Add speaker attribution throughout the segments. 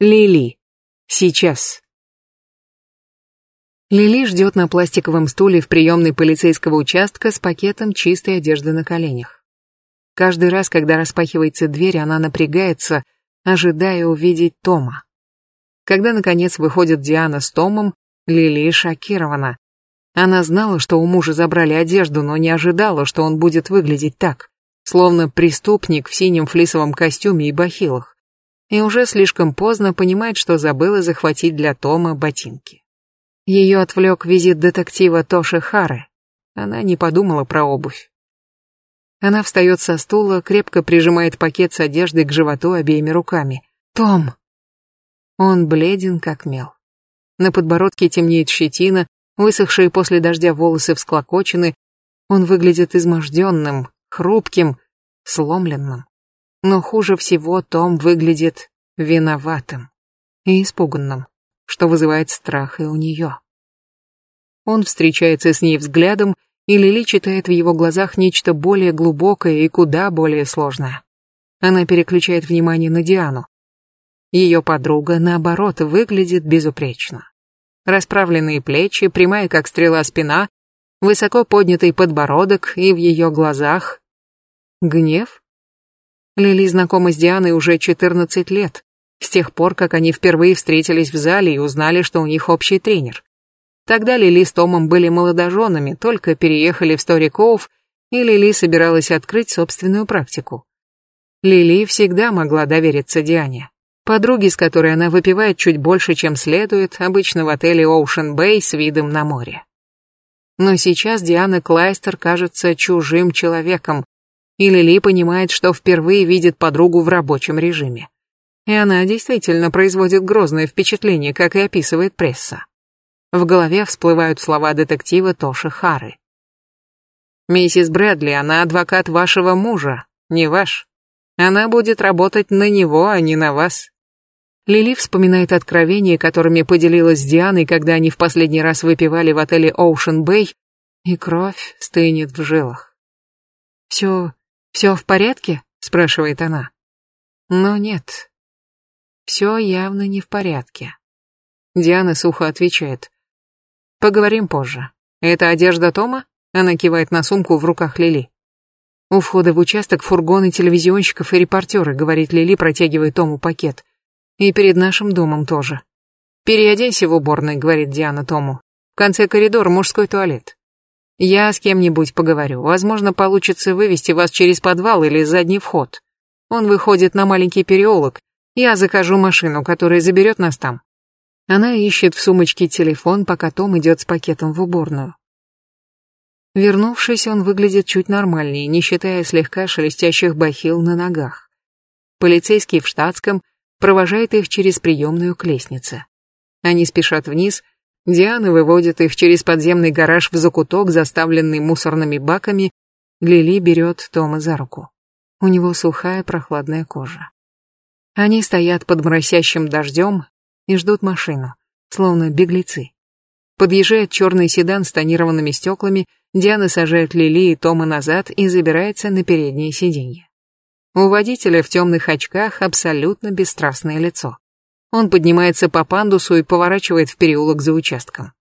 Speaker 1: Лили. Сейчас. Лили ждет на пластиковом стуле в приемной полицейского участка с пакетом чистой одежды на коленях. Каждый раз, когда распахивается дверь, она напрягается, ожидая увидеть Тома. Когда, наконец, выходит Диана с Томом, Лили шокирована. Она знала, что у мужа забрали одежду, но не ожидала, что он будет выглядеть так, словно преступник в синем флисовом костюме и бахилах и уже слишком поздно понимает, что забыла захватить для Тома ботинки. Ее отвлек визит детектива Тоши Хары. Она не подумала про обувь. Она встает со стула, крепко прижимает пакет с одеждой к животу обеими руками. «Том!» Он бледен, как мел. На подбородке темнеет щетина, высохшие после дождя волосы всклокочены. Он выглядит изможденным, хрупким, сломленным. Но хуже всего Том выглядит виноватым и испуганным, что вызывает страх и у нее. Он встречается с ней взглядом, и Лили читает в его глазах нечто более глубокое и куда более сложное. Она переключает внимание на Диану. Ее подруга, наоборот, выглядит безупречно. Расправленные плечи, прямая как стрела спина, высоко поднятый подбородок и в ее глазах... Гнев? Лили знакома с Дианой уже 14 лет, с тех пор, как они впервые встретились в зале и узнали, что у них общий тренер. Тогда Лили с Томом были молодоженами, только переехали в Стори и Лили собиралась открыть собственную практику. Лили всегда могла довериться Диане. Подруге, с которой она выпивает чуть больше, чем следует, обычно в отеле Ocean Bay с видом на море. Но сейчас Диана Клайстер кажется чужим человеком, и Лили понимает, что впервые видит подругу в рабочем режиме. И она действительно производит грозное впечатление, как и описывает пресса. В голове всплывают слова детектива Тоши Хары. «Миссис Брэдли, она адвокат вашего мужа, не ваш. Она будет работать на него, а не на вас». Лили вспоминает откровения, которыми поделилась с Дианой, когда они в последний раз выпивали в отеле Оушен Бэй, и кровь стынет в жилах. Все «Все в порядке?» — спрашивает она. Но нет. Все явно не в порядке. Диана сухо отвечает. «Поговорим позже. Это одежда Тома?» Она кивает на сумку в руках Лили. У входа в участок фургоны телевизионщиков и репортеры, говорит Лили, протягивая Тому пакет. И перед нашим домом тоже. «Переоденься в уборной», — говорит Диана Тому. «В конце коридор мужской туалет». Я с кем-нибудь поговорю. Возможно, получится вывести вас через подвал или задний вход. Он выходит на маленький переулок. Я закажу машину, которая заберет нас там. Она ищет в сумочке телефон, пока Том идет с пакетом в уборную. Вернувшись, он выглядит чуть нормальнее, не считая слегка шелестящих бахил на ногах. Полицейский в штатском провожает их через приемную к лестнице. Они спешат вниз — Диана выводит их через подземный гараж в закуток, заставленный мусорными баками. Лили берет Тома за руку. У него сухая прохладная кожа. Они стоят под моросящим дождем и ждут машину, словно беглецы. Подъезжает черный седан с тонированными стеклами, Диана сажает Лили и Тома назад и забирается на переднее сиденье. У водителя в темных очках абсолютно бесстрастное лицо. Он поднимается по пандусу и поворачивает в переулок за участком.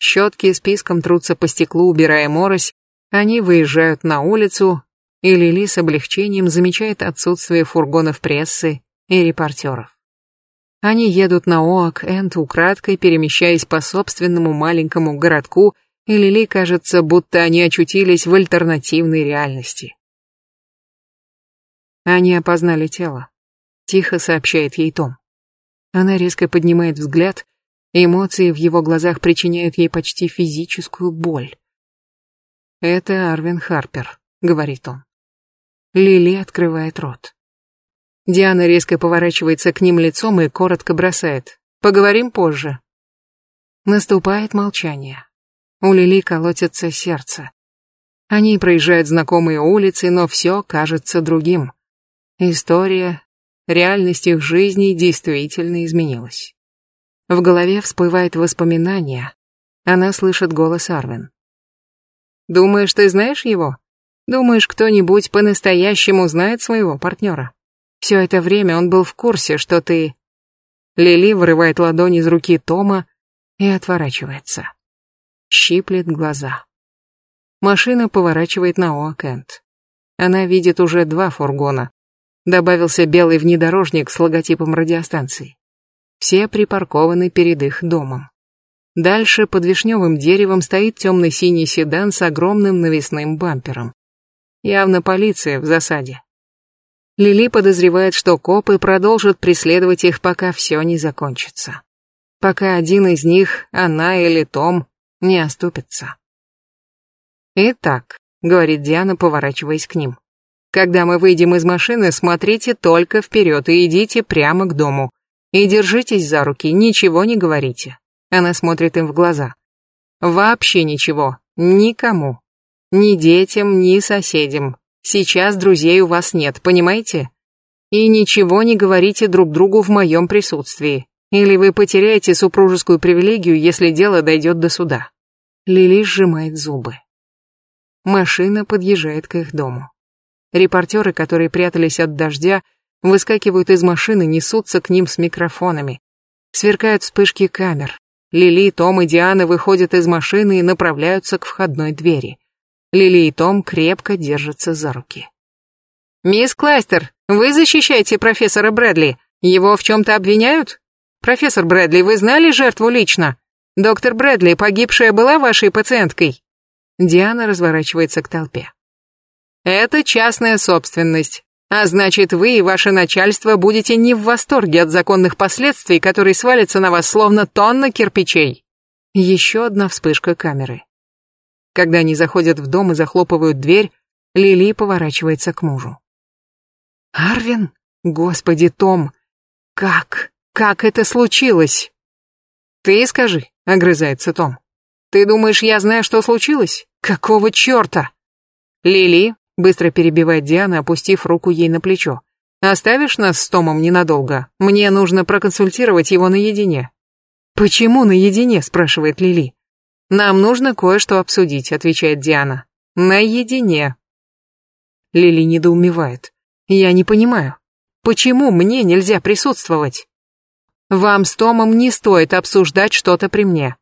Speaker 1: Щетки с писком трутся по стеклу, убирая морось. Они выезжают на улицу, и Лили с облегчением замечает отсутствие фургонов прессы и репортеров. Они едут на Оак-Энд украдкой, перемещаясь по собственному маленькому городку, и Лили кажется, будто они очутились в альтернативной реальности. Они опознали тело. Тихо сообщает ей Том. Она резко поднимает взгляд, эмоции в его глазах причиняют ей почти физическую боль. «Это Арвин Харпер», — говорит он. Лили открывает рот. Диана резко поворачивается к ним лицом и коротко бросает. «Поговорим позже». Наступает молчание. У Лили колотится сердце. Они проезжают знакомые улицы, но все кажется другим. История реальность их жизни действительно изменилась. В голове всплывает воспоминание. Она слышит голос Арвин. «Думаешь, ты знаешь его? Думаешь, кто-нибудь по-настоящему знает своего партнера? Все это время он был в курсе, что ты...» Лили вырывает ладонь из руки Тома и отворачивается. Щиплет глаза. Машина поворачивает на Оакент. Она видит уже два фургона, добавился белый внедорожник с логотипом радиостанции. Все припаркованы перед их домом. Дальше под вишневым деревом стоит темно-синий седан с огромным навесным бампером. Явно полиция в засаде. Лили подозревает, что копы продолжат преследовать их, пока все не закончится. Пока один из них, она или Том, не оступится. «Итак», — говорит Диана, поворачиваясь к ним, когда мы выйдем из машины, смотрите только вперед и идите прямо к дому. И держитесь за руки, ничего не говорите. Она смотрит им в глаза. Вообще ничего, никому. Ни детям, ни соседям. Сейчас друзей у вас нет, понимаете? И ничего не говорите друг другу в моем присутствии. Или вы потеряете супружескую привилегию, если дело дойдет до суда. Лили сжимает зубы. Машина подъезжает к их дому. Репортеры, которые прятались от дождя, выскакивают из машины, несутся к ним с микрофонами. Сверкают вспышки камер. Лили, Том и Диана выходят из машины и направляются к входной двери. Лили и Том крепко держатся за руки. «Мисс Кластер, вы защищаете профессора Брэдли? Его в чем-то обвиняют? Профессор Брэдли, вы знали жертву лично? Доктор Брэдли, погибшая была вашей пациенткой?» Диана разворачивается к толпе. Это частная собственность. А значит, вы и ваше начальство будете не в восторге от законных последствий, которые свалятся на вас словно тонна кирпичей. Еще одна вспышка камеры. Когда они заходят в дом и захлопывают дверь, Лили поворачивается к мужу. «Арвин? Господи, Том! Как? Как это случилось?» «Ты скажи», — огрызается Том. «Ты думаешь, я знаю, что случилось? Какого черта?» «Лили, Быстро перебивает Диана, опустив руку ей на плечо. «Оставишь нас с Томом ненадолго? Мне нужно проконсультировать его наедине». «Почему наедине?» – спрашивает Лили. «Нам нужно кое-что обсудить», – отвечает Диана. «Наедине». Лили недоумевает. «Я не понимаю. Почему мне нельзя присутствовать?» «Вам с Томом не стоит обсуждать что-то при мне».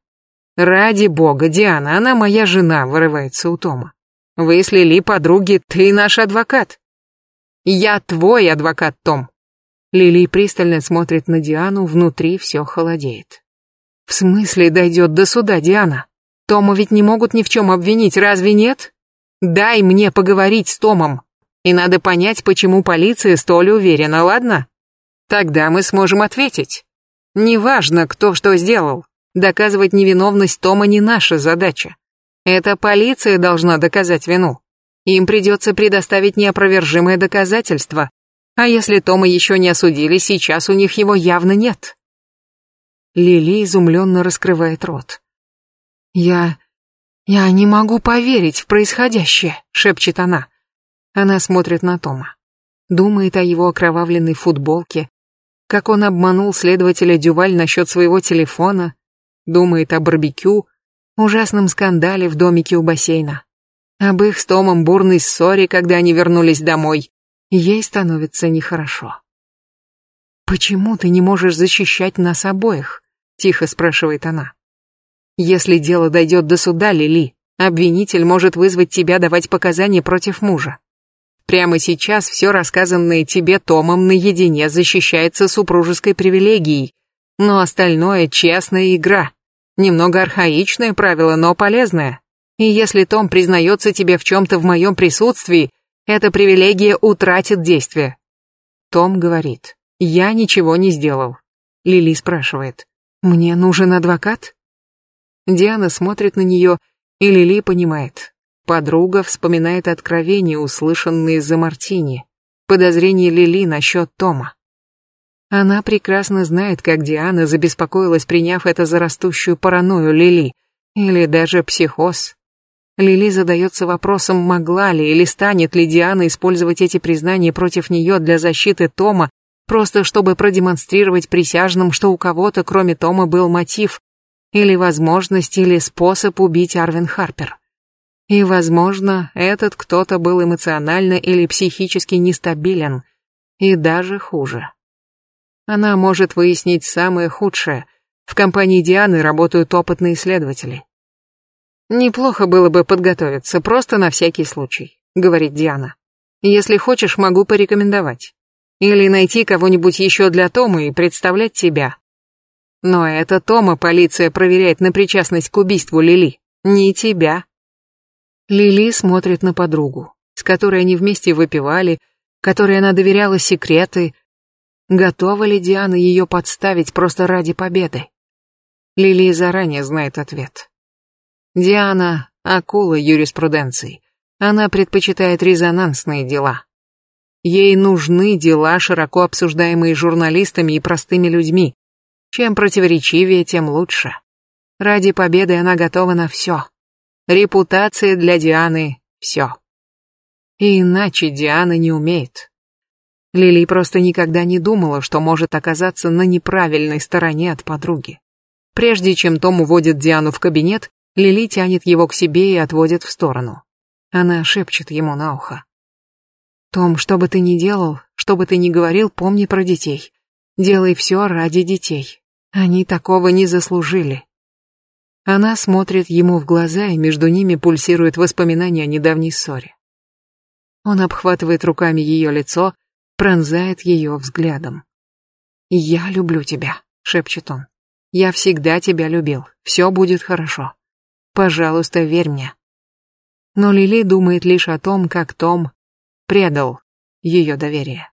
Speaker 1: «Ради бога, Диана, она моя жена», – вырывается у Тома. Вы с Лили подруги, ты наш адвокат. Я твой адвокат, Том. Лили пристально смотрит на Диану, внутри все холодеет. В смысле дойдет до суда, Диана? Тома ведь не могут ни в чем обвинить, разве нет? Дай мне поговорить с Томом. И надо понять, почему полиция столь уверена, ладно? Тогда мы сможем ответить. Неважно, кто что сделал. Доказывать невиновность Тома не наша задача. Это полиция должна доказать вину. Им придется предоставить неопровержимые доказательства. А если Тома еще не осудили, сейчас у них его явно нет. Лили изумленно раскрывает рот. «Я... я не могу поверить в происходящее», — шепчет она. Она смотрит на Тома. Думает о его окровавленной футболке, как он обманул следователя Дюваль насчет своего телефона, думает о барбекю, ужасном скандале в домике у бассейна, об их с Томом бурной ссоре, когда они вернулись домой. Ей становится нехорошо. «Почему ты не можешь защищать нас обоих?» — тихо спрашивает она. «Если дело дойдет до суда, Лили, обвинитель может вызвать тебя давать показания против мужа. Прямо сейчас все рассказанное тебе Томом наедине защищается супружеской привилегией, но остальное — честная игра. Немного архаичное правило, но полезное. И если Том признается тебе в чем-то в моем присутствии, эта привилегия утратит действие. Том говорит, я ничего не сделал. Лили спрашивает, мне нужен адвокат? Диана смотрит на нее, и Лили понимает. Подруга вспоминает откровения, услышанные за Мартини. Подозрение Лили насчет Тома. Она прекрасно знает, как Диана забеспокоилась, приняв это за растущую паранойю Лили, или даже психоз. Лили задается вопросом, могла ли или станет ли Диана использовать эти признания против нее для защиты Тома, просто чтобы продемонстрировать присяжным, что у кого-то, кроме Тома, был мотив, или возможность, или способ убить Арвин Харпер. И, возможно, этот кто-то был эмоционально или психически нестабилен, и даже хуже. Она может выяснить самое худшее. В компании Дианы работают опытные следователи. «Неплохо было бы подготовиться, просто на всякий случай», — говорит Диана. «Если хочешь, могу порекомендовать. Или найти кого-нибудь еще для Тома и представлять тебя». Но это Тома полиция проверяет на причастность к убийству Лили, не тебя. Лили смотрит на подругу, с которой они вместе выпивали, которой она доверяла секреты, Готова ли Диана ее подставить просто ради победы? Лилия заранее знает ответ. Диана — акула юриспруденции. Она предпочитает резонансные дела. Ей нужны дела, широко обсуждаемые журналистами и простыми людьми. Чем противоречивее, тем лучше. Ради победы она готова на все. Репутация для Дианы — все. И иначе Диана не умеет. Лили просто никогда не думала, что может оказаться на неправильной стороне от подруги. Прежде чем Том уводит Диану в кабинет, Лили тянет его к себе и отводит в сторону. Она шепчет ему на ухо. «Том, что бы ты ни делал, что бы ты ни говорил, помни про детей. Делай все ради детей. Они такого не заслужили». Она смотрит ему в глаза, и между ними пульсирует воспоминание о недавней ссоре. Он обхватывает руками ее лицо, пронзает ее взглядом. «Я люблю тебя», — шепчет он. «Я всегда тебя любил. Все будет хорошо. Пожалуйста, верь мне». Но Лили думает лишь о том, как Том предал ее доверие.